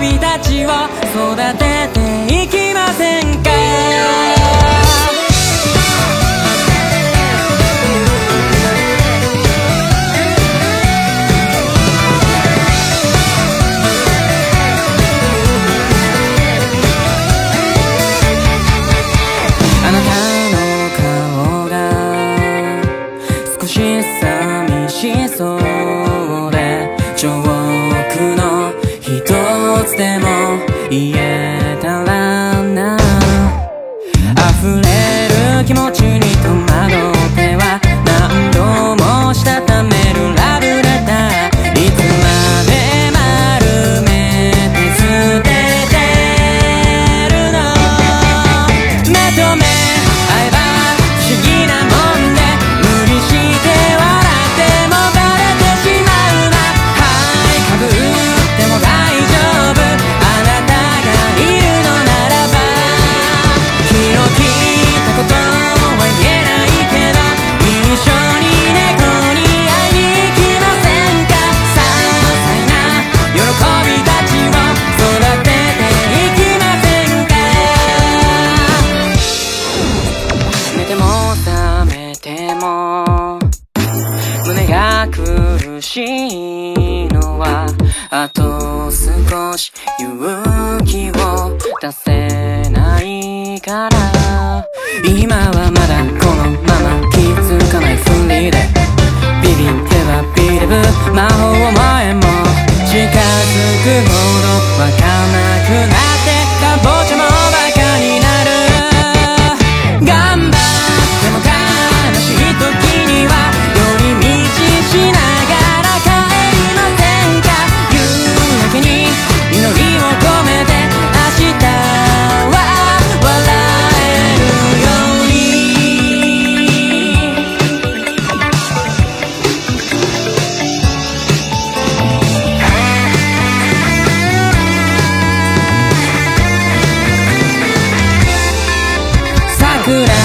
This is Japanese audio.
びたちを育てていきませんか？あなたの顔が少し寂しそう。でも言えたらな。溢れる気持ちに戸苦しいのはあと少し勇気を出せないから。今はまだこのまま気づかないふりで。ビビってはビリブ。魔法前も近づくほどわかなくなって。くらい